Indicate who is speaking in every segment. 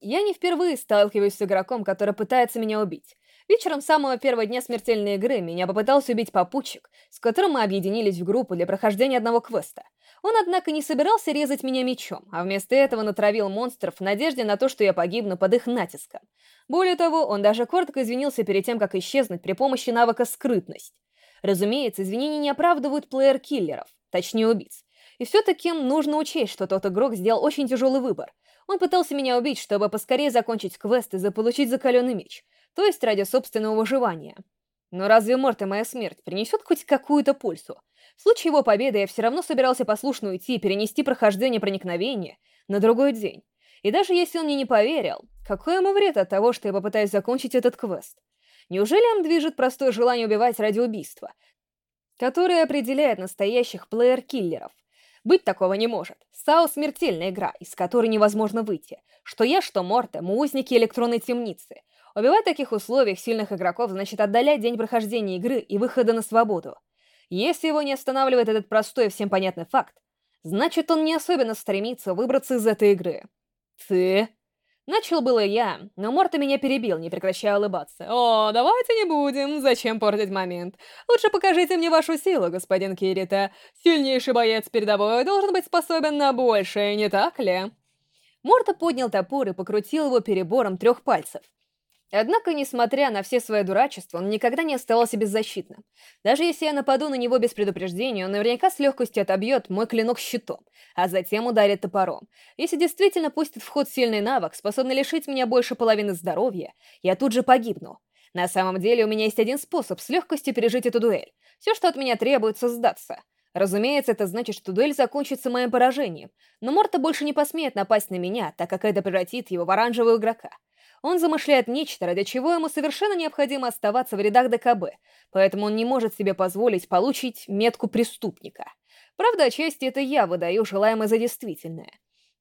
Speaker 1: Я не впервые сталкиваюсь с игроком, который пытается меня убить. Вечером самого первого дня смертельной игры меня попытался убить попутчик, с которым мы объединились в группу для прохождения одного квеста. Он, однако, не собирался резать меня мечом, а вместо этого натравил монстров в надежде на то, что я погибну под их натиском. Более того, он даже коротко извинился перед тем, как исчезнуть при помощи навыка «Скрытность». Разумеется, извинения не оправдывают плеер-киллеров, точнее убийц. И все-таки нужно учесть, что тот игрок сделал очень тяжелый выбор. Он пытался меня убить, чтобы поскорее закончить квест и заполучить закаленный меч то есть ради собственного выживания. Но разве Морт и моя смерть принесет хоть какую-то пользу? В случае его победы я все равно собирался послушно уйти и перенести прохождение проникновения на другой день. И даже если он мне не поверил, какой ему вред от того, что я попытаюсь закончить этот квест? Неужели им движет простое желание убивать ради убийства, которое определяет настоящих плеер-киллеров? Быть такого не может. САО — смертельная игра, из которой невозможно выйти. Что я, что Морте — мы узники электронной темницы — Убивать в таких условиях сильных игроков значит отдалять день прохождения игры и выхода на свободу. Если его не останавливает этот простой и всем понятный факт, значит он не особенно стремится выбраться из этой игры. Ты... Начал было я, но Морта меня перебил, не прекращая улыбаться. «О, давайте не будем, зачем портить момент? Лучше покажите мне вашу силу, господин Кирита. Сильнейший боец передовой должен быть способен на большее, не так ли?» Морта поднял топор и покрутил его перебором трех пальцев. Однако, несмотря на все свое дурачество, он никогда не оставался беззащитным. Даже если я нападу на него без предупреждения, он наверняка с легкостью отобьет мой клинок щитом, а затем ударит топором. Если действительно пустит в ход сильный навык, способный лишить меня больше половины здоровья, я тут же погибну. На самом деле у меня есть один способ с легкостью пережить эту дуэль. Все, что от меня требуется, сдаться. Разумеется, это значит, что дуэль закончится моим поражением, но Морта больше не посмеет напасть на меня, так как это превратит его в оранжевого игрока. Он замышляет нечто, ради чего ему совершенно необходимо оставаться в рядах ДКБ, поэтому он не может себе позволить получить метку преступника. Правда, отчасти это я выдаю желаемое за действительное.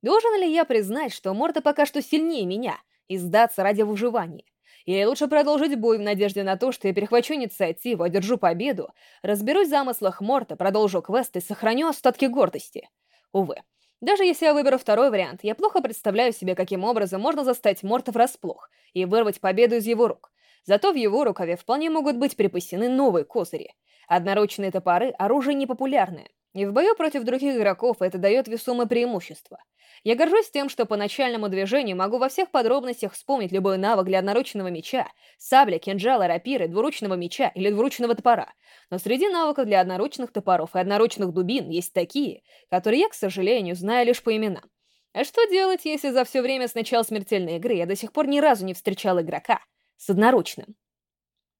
Speaker 1: Должен ли я признать, что Морта пока что сильнее меня, и сдаться ради выживания? Или лучше продолжить бой в надежде на то, что я перехвачу инициативу, одержу победу, разберусь в замыслах Морта, продолжу квест и сохраню остатки гордости? Увы, даже если я выберу второй вариант, я плохо представляю себе, каким образом можно застать Морта врасплох и вырвать победу из его рук. Зато в его рукаве вполне могут быть припасены новые козыри. Одноручные топоры — оружие непопулярное, и в бою против других игроков это дает весомое преимущество. Я горжусь тем, что по начальному движению могу во всех подробностях вспомнить любой навык для одноручного меча, сабля, кинжала, рапиры, двуручного меча или двуручного топора. Но среди навыков для одноручных топоров и одноручных дубин есть такие, которые я, к сожалению, знаю лишь по именам. А что делать, если за все время с начала смертельной игры я до сих пор ни разу не встречал игрока с одноручным?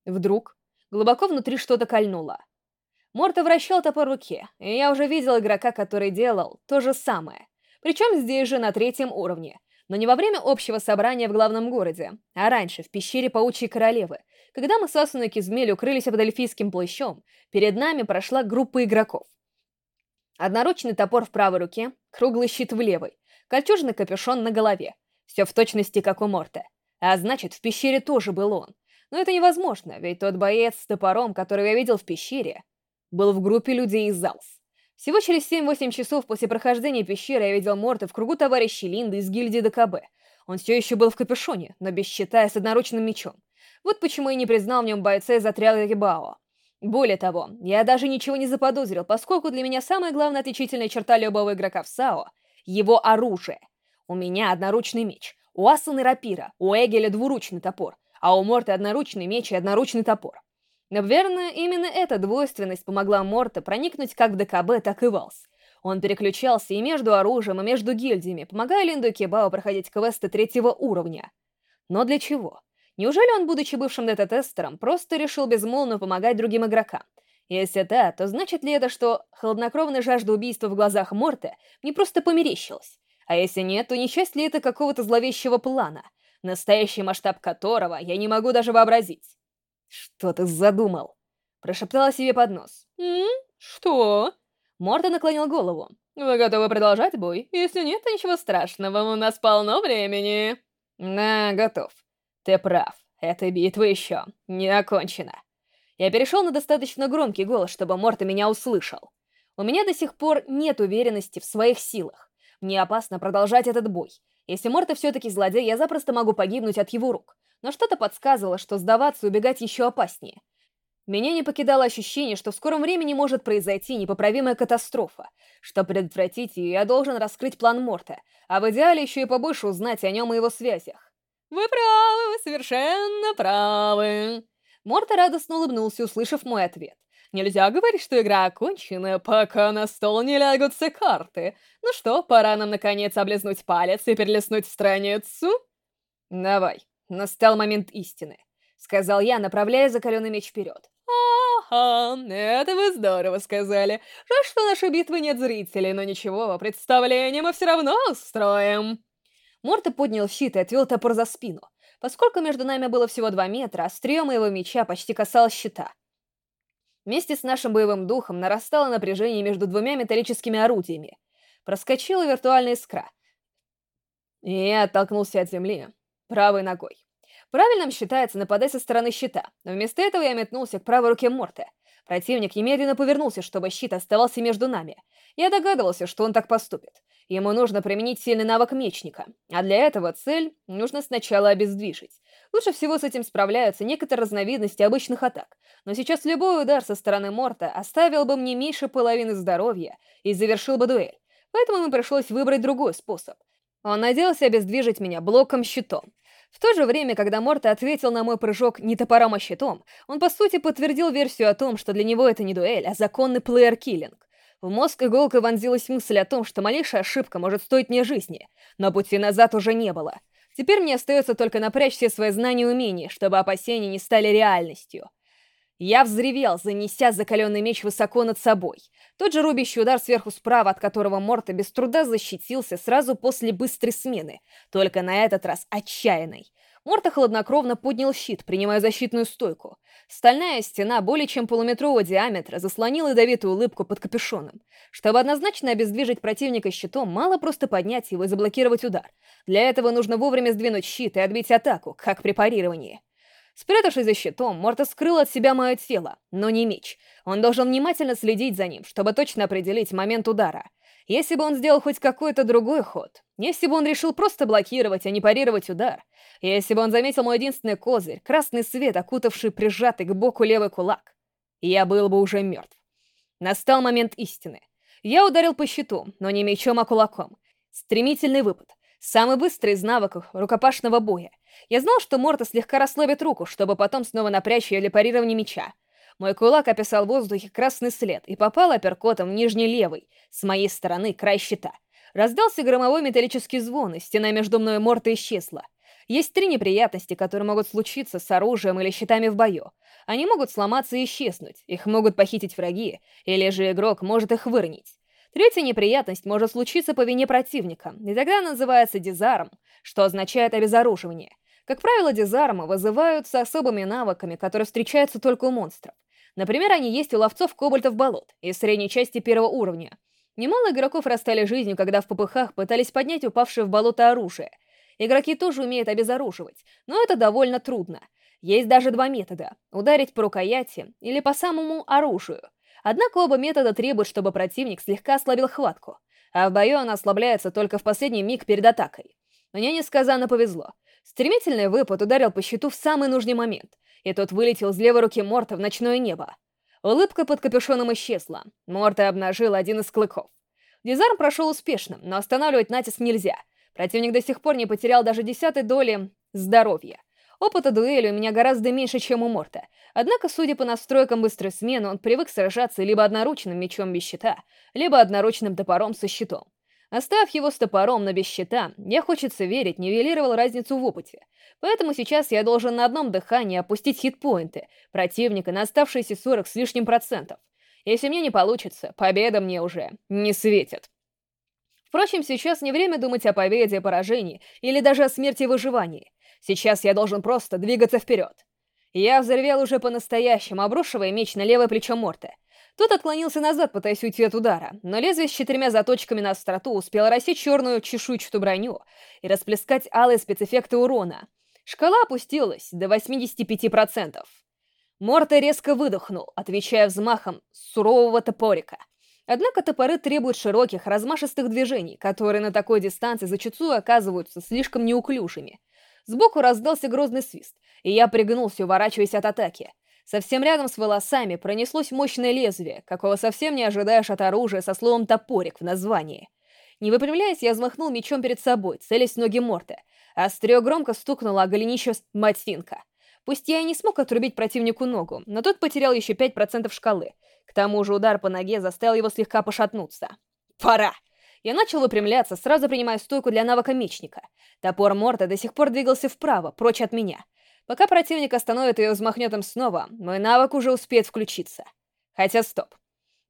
Speaker 1: Вдруг глубоко внутри что-то кольнуло. Морта вращал топор в руке, и я уже видел игрока, который делал то же самое. Причем здесь же, на третьем уровне. Но не во время общего собрания в главном городе, а раньше, в пещере Паучьей Королевы. Когда мы с Асуной Кизмель укрылись под эльфийским плащом, перед нами прошла группа игроков. Одноручный топор в правой руке, круглый щит в левой, кольчужный капюшон на голове. Все в точности, как у Морта. А значит, в пещере тоже был он. Но это невозможно, ведь тот боец с топором, которого я видел в пещере, был в группе людей из Залс. Всего через 7-8 часов после прохождения пещеры я видел Морта в кругу товарища Линды из гильдии ДКБ. Он все еще был в капюшоне, но без щита и с одноручным мечом. Вот почему я не признал в нем бойца из отряда Рибао. Более того, я даже ничего не заподозрил, поскольку для меня самая главная отличительная черта любого игрока в САО — его оружие. У меня одноручный меч, у Асаны рапира, у Эгеля двуручный топор, а у Морта одноручный меч и одноручный топор. Наверное, именно эта двойственность помогла Морта проникнуть как в ДКБ, так и в Алс. Он переключался и между оружием, и между гильдиями, помогая Линду Кебао проходить квесты третьего уровня. Но для чего? Неужели он, будучи бывшим дата-тестером, просто решил безмолвно помогать другим игрокам? Если да, то значит ли это, что хладнокровная жажда убийства в глазах Морта не просто померещилась? А если нет, то не часть ли это какого-то зловещего плана, настоящий масштаб которого я не могу даже вообразить? «Что ты задумал?» Прошептала себе под нос. «М? Что?» Морта наклонил голову. «Вы готовы продолжать бой? Если нет, то ничего страшного, у нас полно времени». «Да, готов. Ты прав. Эта битва еще не окончена». Я перешел на достаточно громкий голос, чтобы Морта меня услышал. У меня до сих пор нет уверенности в своих силах. Мне опасно продолжать этот бой. Если Морта все-таки злодей, я запросто могу погибнуть от его рук. Но что-то подсказывало, что сдаваться и убегать еще опаснее. Меня не покидало ощущение, что в скором времени может произойти непоправимая катастрофа. Чтобы предотвратить ее, я должен раскрыть план Морта, а в идеале еще и побольше узнать о нем и его связях. «Вы правы, вы совершенно правы!» Морта радостно улыбнулся, услышав мой ответ. «Нельзя говорить, что игра окончена, пока на стол не лягут все карты. Ну что, пора нам наконец облизнуть палец и перелистнуть страницу?» «Давай, настал момент истины», — сказал я, направляя закаленный меч вперед. «Ага, это вы здорово сказали. Жаль, что нашей битвы нет зрителей, но ничего, представление мы все равно устроим». Морта поднял щит и отвел топор за спину. Поскольку между нами было всего два метра, острие моего меча почти касалось щита. Вместе с нашим боевым духом нарастало напряжение между двумя металлическими орудиями. Проскочила виртуальная искра. И я оттолкнулся от земли правой ногой. Правильным считается нападать со стороны щита, но вместо этого я метнулся к правой руке Морте. Противник немедленно повернулся, чтобы щит оставался между нами. Я догадывался, что он так поступит. Ему нужно применить сильный навык мечника, а для этого цель нужно сначала обездвижить. Лучше всего с этим справляются некоторые разновидности обычных атак, но сейчас любой удар со стороны Морта оставил бы мне меньше половины здоровья и завершил бы дуэль, поэтому мне пришлось выбрать другой способ. Он надеялся обездвижить меня блоком-щитом. В то же время, когда Морта ответил на мой прыжок не топором, а щитом, он по сути подтвердил версию о том, что для него это не дуэль, а законный плеер-киллинг. В мозг иголкой вонзилась мысль о том, что малейшая ошибка может стоить мне жизни, но пути назад уже не было. Теперь мне остается только напрячь все свои знания и умения, чтобы опасения не стали реальностью. Я взревел, занеся закаленный меч высоко над собой. Тот же рубящий удар сверху справа, от которого Морта без труда защитился сразу после быстрой смены, только на этот раз отчаянной. Морта хладнокровно поднял щит, принимая защитную стойку. Стальная стена более чем полуметрового диаметра заслонила ядовитую улыбку под капюшоном. Чтобы однозначно обездвижить противника щитом, мало просто поднять его и заблокировать удар. Для этого нужно вовремя сдвинуть щит и отбить атаку, как при парировании. Спрятавшись за щитом, Морта скрыл от себя мое тело, но не меч. Он должен внимательно следить за ним, чтобы точно определить момент удара. Если бы он сделал хоть какой-то другой ход, если бы он решил просто блокировать, а не парировать удар, если бы он заметил мой единственный козырь, красный свет, окутавший прижатый к боку левый кулак, я был бы уже мертв. Настал момент истины. Я ударил по щиту, но не мечом, а кулаком. Стремительный выпад. Самый быстрый из навыков рукопашного боя. Я знал, что Морта слегка расслабит руку, чтобы потом снова напрячь ее для парирования меча. Мой кулак описал в воздухе красный след и попал апперкотом в нижний левый, с моей стороны, край щита. Раздался громовой металлический звон, и стена между мной и Мортой исчезла. Есть три неприятности, которые могут случиться с оружием или щитами в бою. Они могут сломаться и исчезнуть, их могут похитить враги, или же игрок может их выронить. Третья неприятность может случиться по вине противника, и тогда называется дизарм, что означает обезоруживание. Как правило, дизармы вызываются особыми навыками, которые встречаются только у монстров. Например, они есть у ловцов кобальтов болот из средней части первого уровня. Немало игроков расстали жизнью, когда в ППХ пытались поднять упавшее в болото оружие. Игроки тоже умеют обезоруживать, но это довольно трудно. Есть даже два метода — ударить по рукояти или по самому оружию. Однако оба метода требуют, чтобы противник слегка ослабил хватку, а в бою она ослабляется только в последний миг перед атакой. Мне несказанно повезло. Стремительный выпад ударил по щиту в самый нужный момент, и тот вылетел с левой руки Морта в ночное небо. Улыбка под капюшоном исчезла. Морта обнажил один из клыков. Дизарм прошел успешно, но останавливать натиск нельзя. Противник до сих пор не потерял даже десятой доли здоровья. Опыта дуэли у меня гораздо меньше, чем у Морта. Однако, судя по настройкам быстрой смены, он привык сражаться либо одноручным мечом без щита, либо одноручным топором со щитом. Оставив его с топором, но без щита, я, хочется верить, нивелировал разницу в опыте. Поэтому сейчас я должен на одном дыхании опустить хитпоинты противника на оставшиеся 40 с лишним процентов. Если мне не получится, победа мне уже не светит. Впрочем, сейчас не время думать о победе, поражении или даже о смерти и выживании. Сейчас я должен просто двигаться вперед. Я взорвел уже по-настоящему, обрушивая меч на левое плечо Морте. Тот отклонился назад, пытаясь уйти от удара, но лезвие с четырьмя заточками на остроту успело рассечь черную чешуйчатую броню и расплескать алые спецэффекты урона. Шкала опустилась до 85%. Морте резко выдохнул, отвечая взмахом сурового топорика. Однако топоры требуют широких, размашистых движений, которые на такой дистанции зачастую оказываются слишком неуклюжими. Сбоку раздался грозный свист, и я пригнулся, уворачиваясь от атаки. Совсем рядом с волосами пронеслось мощное лезвие, какого совсем не ожидаешь от оружия со словом «топорик» в названии. Не выпрямляясь, я взмахнул мечом перед собой, целясь в ноги Морта. Острее громко стукнуло о голенище Матфинка. Пусть я и не смог отрубить противнику ногу, но тот потерял еще 5% шкалы. К тому же удар по ноге заставил его слегка пошатнуться. «Пора!» Я начал выпрямляться, сразу принимая стойку для навыка мечника. Топор Морта до сих пор двигался вправо, прочь от меня. Пока противник остановит и взмахнет им снова, мой навык уже успеет включиться. Хотя стоп.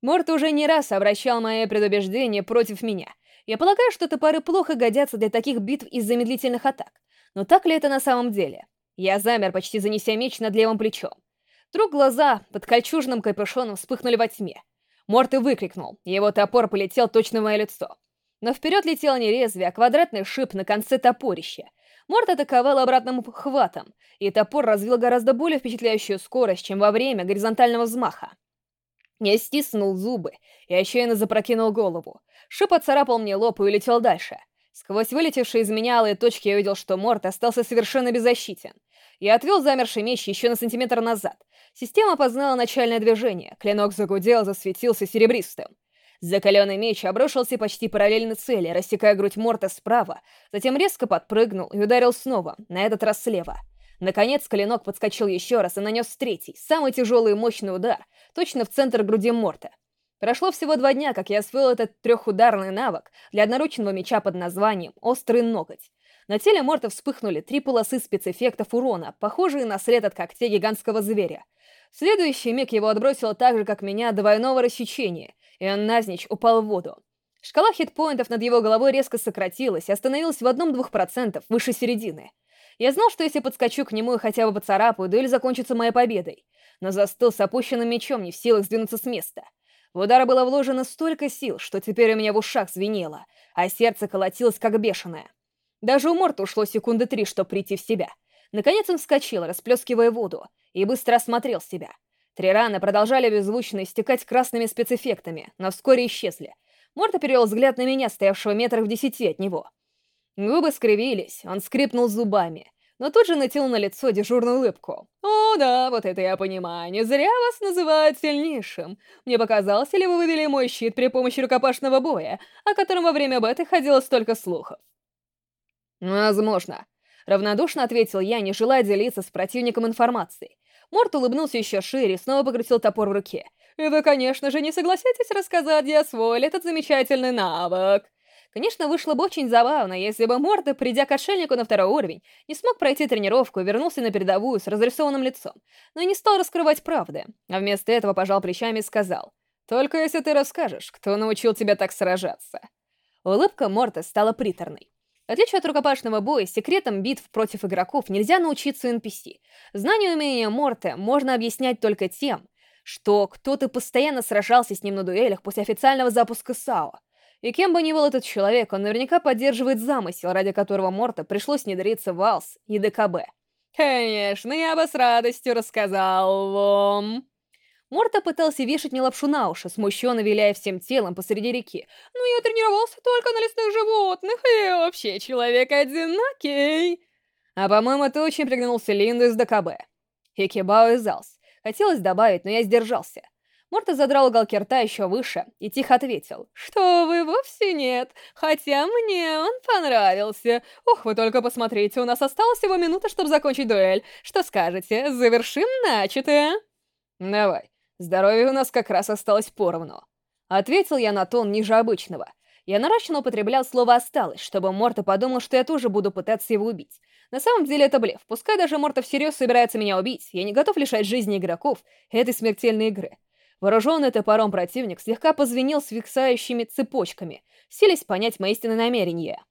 Speaker 1: Морт уже не раз обращал мои предубеждения против меня. Я полагаю, что топоры плохо годятся для таких битв из-за медлительных атак. Но так ли это на самом деле? Я замер, почти занеся меч над левым плечом. Вдруг глаза под кольчужным капюшоном вспыхнули во тьме. Морт и выкрикнул, его топор полетел точно в мое лицо. Но вперед летело не лезвие, а квадратный шип на конце топорища. Морт атаковал обратным хватом, и топор развил гораздо более впечатляющую скорость, чем во время горизонтального взмаха. Я стиснул зубы и отчаянно запрокинул голову. Шип отцарапал мне лоб и улетел дальше. Сквозь вылетевшие из меня алые точки я увидел, что Морт остался совершенно беззащитен. Я отвел замерший меч еще на сантиметр назад. Система познала начальное движение. Клинок загудел, засветился серебристым. Закаленный меч обрушился почти параллельно цели, рассекая грудь Морта справа, затем резко подпрыгнул и ударил снова, на этот раз слева. Наконец, клинок подскочил еще раз и нанес третий, самый тяжелый и мощный удар, точно в центр груди Морта. Прошло всего два дня, как я освоил этот трехударный навык для одноручного меча под названием «Острый ноготь». На теле Морта вспыхнули три полосы спецэффектов урона, похожие на след от когтей гигантского зверя. В следующий миг его отбросило так же, как меня, двойного рассечения, и он назничь упал в воду. Шкала хитпоинтов над его головой резко сократилась и остановилась в одном-двух процентов выше середины. Я знал, что если подскочу к нему и хотя бы поцарапаю, дуэль закончится моей победой, но застыл с опущенным мечом, не в силах сдвинуться с места. В удары было вложено столько сил, что теперь у меня в ушах звенело, а сердце колотилось как бешеное. Даже у Морта ушло секунды три, чтобы прийти в себя. Наконец он вскочил, расплескивая воду, и быстро осмотрел себя. Три раны продолжали беззвучно истекать красными спецэффектами, но вскоре исчезли. Морта перевел взгляд на меня, стоявшего метрах в десяти от него. Губы скривились, он скрипнул зубами, но тут же натянул на лицо дежурную улыбку. «О, да, вот это я понимаю, не зря вас называют сильнейшим. Мне показалось, ли вы вывели мой щит при помощи рукопашного боя, о котором во время беты ходило столько слухов?» «Возможно», — равнодушно ответил я, не желая делиться с противником информацией. Морт улыбнулся еще шире снова покрутил топор в руке. «И вы, конечно же, не согласитесь рассказать, освоили этот замечательный навык?» Конечно, вышло бы очень забавно, если бы Морда, придя к отшельнику на второй уровень, не смог пройти тренировку и вернулся на передовую с разрисованным лицом, но не стал раскрывать правды, а вместо этого пожал плечами и сказал, «Только если ты расскажешь, кто научил тебя так сражаться». Улыбка Морта стала приторной. В отличие от рукопашного боя, секретом битв против игроков нельзя научиться NPC. Знание умения Морте можно объяснять только тем, что кто-то постоянно сражался с ним на дуэлях после официального запуска САО. И кем бы ни был этот человек, он наверняка поддерживает замысел, ради которого Морта пришлось внедриться в АЛС и ДКБ. «Конечно, я бы с радостью рассказал вам...» Морта пытался вешать мне лапшу на уши, смущенно виляя всем телом посреди реки. «Но я тренировался только на лесных животных, и вообще человек одинокий!» А по-моему, ты очень приглянулся Линду из ДКБ. Хикибао из Алс. Хотелось добавить, но я сдержался. Морта задрал уголки рта еще выше и тихо ответил. «Что вы, вовсе нет, хотя мне он понравился. Ух, вы только посмотрите, у нас осталось всего минута, чтобы закончить дуэль. Что скажете, завершим начатое?» «Давай, Здоровье у нас как раз осталось поровну. Ответил я на тон ниже обычного. Я нарочно употреблял слово «осталось», чтобы Морта подумал, что я тоже буду пытаться его убить. На самом деле это блеф. Пускай даже Морта всерьез собирается меня убить, я не готов лишать жизни игроков этой смертельной игры. Вооруженный топором противник слегка позвенел с фиксающими цепочками, селись понять мои истинные намерения.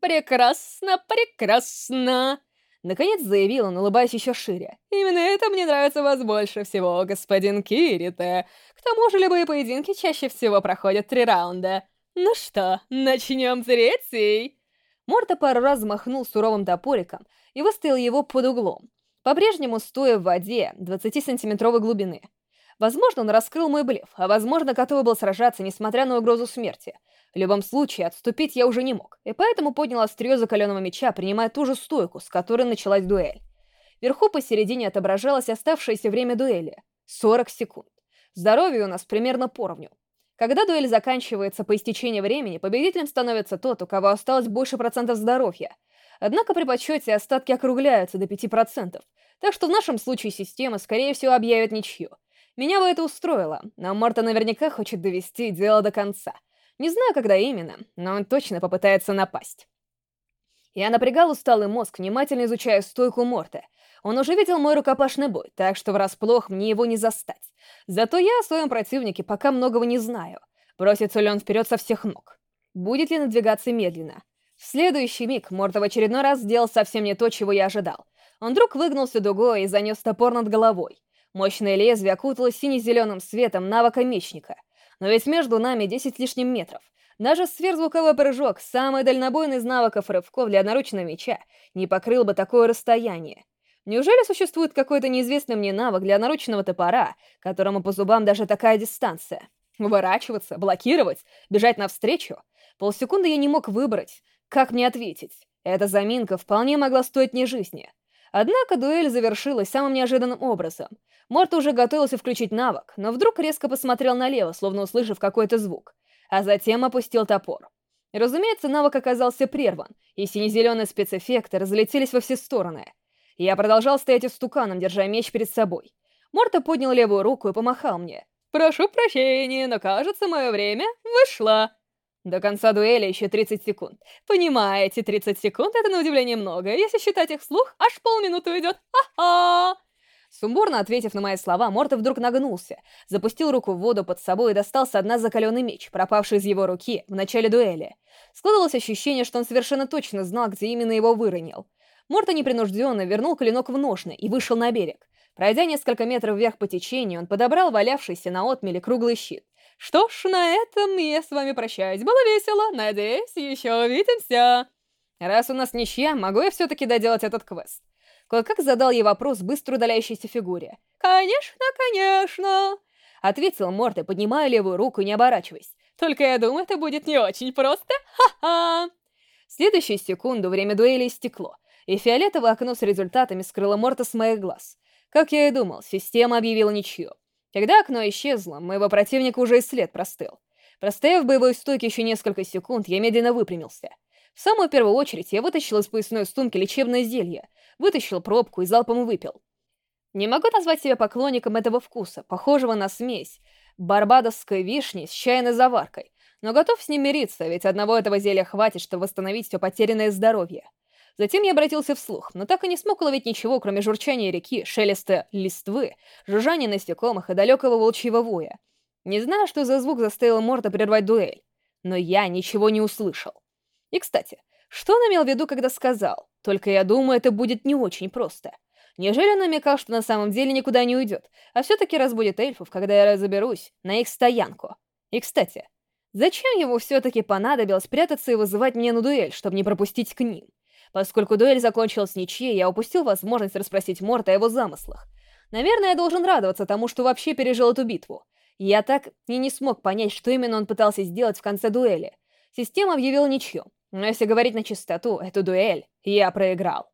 Speaker 1: «Прекрасно, прекрасно!» Наконец заявил он, улыбаясь еще шире. «Именно это мне нравится вас больше всего, господин Кирита. К тому же любые поединки чаще всего проходят три раунда. Ну что, начнем третий?» Морта пару раз махнул суровым топориком и выставил его под углом, по-прежнему стоя в воде 20-сантиметровой глубины. Возможно, он раскрыл мой блеф, а возможно, готов был сражаться, несмотря на угрозу смерти. В любом случае, отступить я уже не мог, и поэтому поднял острие закаленного меча, принимая ту же стойку, с которой началась дуэль. Вверху посередине отображалось оставшееся время дуэли — 40 секунд. Здоровье у нас примерно поровню. Когда дуэль заканчивается по истечении времени, победителем становится тот, у кого осталось больше процентов здоровья. Однако при подсчете остатки округляются до 5%, так что в нашем случае система, скорее всего, объявит ничью. Меня бы это устроило, но Марта наверняка хочет довести дело до конца. Не знаю, когда именно, но он точно попытается напасть. Я напрягал усталый мозг, внимательно изучая стойку Морта. Он уже видел мой рукопашный бой, так что врасплох мне его не застать. Зато я о своем противнике пока многого не знаю. Бросится ли он вперед со всех ног? Будет ли надвигаться медленно? В следующий миг Морта в очередной раз сделал совсем не то, чего я ожидал. Он вдруг выгнулся дугой и занес топор над головой. Мощное лезвие окуталось сине-зеленым светом навыка мечника. Но ведь между нами 10 лишним метров. Даже сверхзвуковой прыжок, самый дальнобойный из навыков рывков для одноручного меча, не покрыл бы такое расстояние. Неужели существует какой-то неизвестный мне навык для наручного топора, которому по зубам даже такая дистанция? Уворачиваться, блокировать, бежать навстречу? Полсекунды я не мог выбрать, как мне ответить. Эта заминка вполне могла стоить мне жизни. Однако дуэль завершилась самым неожиданным образом. Морт уже готовился включить навык, но вдруг резко посмотрел налево, словно услышав какой-то звук, а затем опустил топор. Разумеется, навык оказался прерван, и сине-зеленые спецэффекты разлетелись во все стороны. Я продолжал стоять истуканом, держа меч перед собой. Морта поднял левую руку и помахал мне. «Прошу прощения, но кажется, мое время вышло». До конца дуэли еще 30 секунд. Понимаете, 30 секунд — это на удивление много. Если считать их вслух, аж полминуты уйдет. Ха-ха! Сумбурно ответив на мои слова, Морта вдруг нагнулся, запустил руку в воду под собой и достал со дна закаленный меч, пропавший из его руки в начале дуэли. Складывалось ощущение, что он совершенно точно знал, где именно его выронил. Морта непринужденно вернул клинок в ножны и вышел на берег. Пройдя несколько метров вверх по течению, он подобрал валявшийся на отмеле круглый щит. Что ж, на этом я с вами прощаюсь. Было весело. Надеюсь, еще увидимся. Раз у нас ничья, могу я все-таки доделать этот квест. Кое-как задал ей вопрос быстро удаляющейся фигуре. «Конечно, конечно!» Ответил Морте, поднимая левую руку не оборачиваясь. «Только я думаю, это будет не очень просто. Ха-ха!» В следующую секунду время дуэли истекло и фиолетовое окно с результатами скрыло Морта с моих глаз. Как я и думал, система объявила ничью. Когда окно исчезло, моего противника уже и след простыл. Простояв в боевой стойке еще несколько секунд, я медленно выпрямился. В самую первую очередь я вытащил из поясной сумки лечебное зелье, вытащил пробку и залпом выпил. Не могу назвать себя поклонником этого вкуса, похожего на смесь барбадосской вишни с чайной заваркой, но готов с ним мириться, ведь одного этого зелья хватит, чтобы восстановить все потерянное здоровье. Затем я обратился вслух, но так и не смог уловить ничего, кроме журчания реки, шелеста листвы, жужжания насекомых и далекого волчьего воя. Не знаю, что за звук заставил Морта прервать дуэль, но я ничего не услышал. И, кстати, что он имел в виду, когда сказал? Только я думаю, это будет не очень просто. Неужели он намекал, что на самом деле никуда не уйдет, а все-таки разбудит эльфов, когда я разоберусь на их стоянку? И, кстати, зачем ему все-таки понадобилось прятаться и вызывать меня на дуэль, чтобы не пропустить к ним? Поскольку дуэль закончилась ничьей, я упустил возможность расспросить Морта о его замыслах. Наверное, я должен радоваться тому, что вообще пережил эту битву. Я так и не смог понять, что именно он пытался сделать в конце дуэли. Система объявила ничью. Но если говорить на чистоту, эту дуэль я проиграл.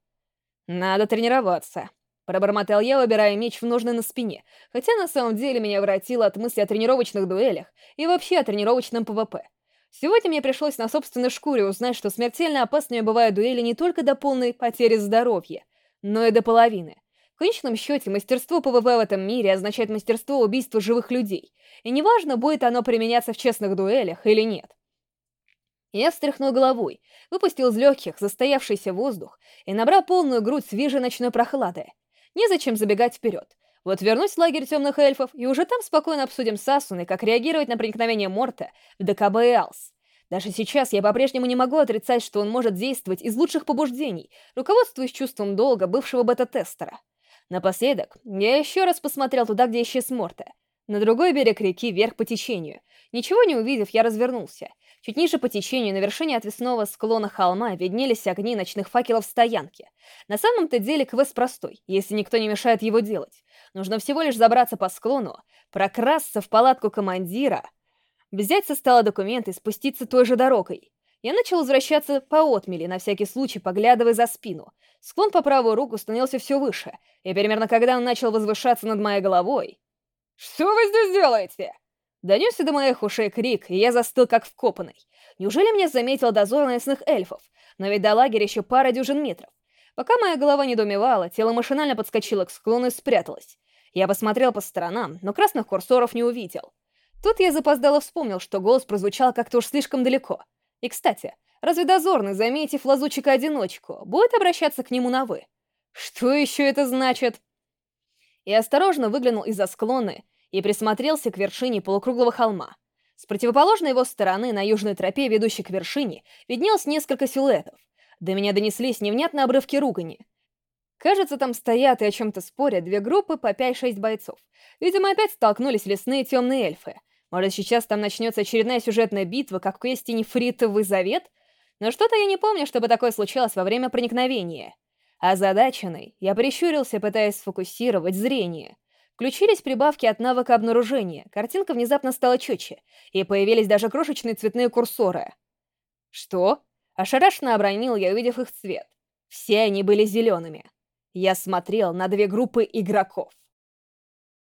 Speaker 1: Надо тренироваться. Пробормотал я, выбирая меч в ножны на спине, хотя на самом деле меня воротило от мысли о тренировочных дуэлях и вообще о тренировочном ПВП. Сегодня мне пришлось на собственной шкуре узнать, что смертельно опасными бывают дуэли не только до полной потери здоровья, но и до половины. В конечном счете, мастерство ПВП в этом мире означает мастерство убийства живых людей, и неважно, будет оно применяться в честных дуэлях или нет. Я встряхнул головой, выпустил из легких застоявшийся воздух и набрал полную грудь свежей ночной прохлады. Незачем забегать вперед. Вот вернусь в лагерь темных эльфов, и уже там спокойно обсудим с Асуной, как реагировать на проникновение Морта в ДКБ и. Даже сейчас я по-прежнему не могу отрицать, что он может действовать из лучших побуждений, руководствуясь чувством долга бывшего бета-тестера. Напоследок, я еще раз посмотрел туда, где исчез Морта. На другой берег реки, вверх по течению. Ничего не увидев, я развернулся. Чуть ниже по течению, на вершине отвесного склона холма, виднелись огни ночных факелов стоянки. На самом-то деле квест простой, если никто не мешает его делать. Нужно всего лишь забраться по склону, прокрасться в палатку командира, взять со стола документы и спуститься той же дорогой. Я начал возвращаться по отмели, на всякий случай поглядывая за спину. Склон по правую руку становился все выше, и примерно когда он начал возвышаться над моей головой... «Что вы здесь делаете?» Донесся до моих ушей крик, и я застыл как вкопанный. Неужели меня заметил дозор лесных эльфов? Но ведь до лагеря еще пара дюжин метров. Пока моя голова недоумевала, тело машинально подскочило к склону и спряталось. Я посмотрел по сторонам, но красных курсоров не увидел. Тут я запоздало вспомнил, что голос прозвучал как-то уж слишком далеко. И, кстати, разве дозорный, заметив лазучика-одиночку, будет обращаться к нему на «вы»? Что еще это значит? Я осторожно выглянул из-за склоны и присмотрелся к вершине полукруглого холма. С противоположной его стороны, на южной тропе, ведущей к вершине, виднелось несколько силуэтов. До меня донеслись невнятные обрывки ругани. Кажется, там стоят и о чем-то спорят две группы по 5-6 бойцов. Видимо, опять столкнулись лесные темные эльфы. Может, сейчас там начнется очередная сюжетная битва, как в квесте «Нефритовый завет»? Но что-то я не помню, чтобы такое случалось во время проникновения. Озадаченный, я прищурился, пытаясь сфокусировать зрение. Включились прибавки от навыка обнаружения, картинка внезапно стала четче, и появились даже крошечные цветные курсоры. Что? Ошарашенно обронил я, увидев их цвет. Все они были зелеными. Я смотрел на две группы игроков.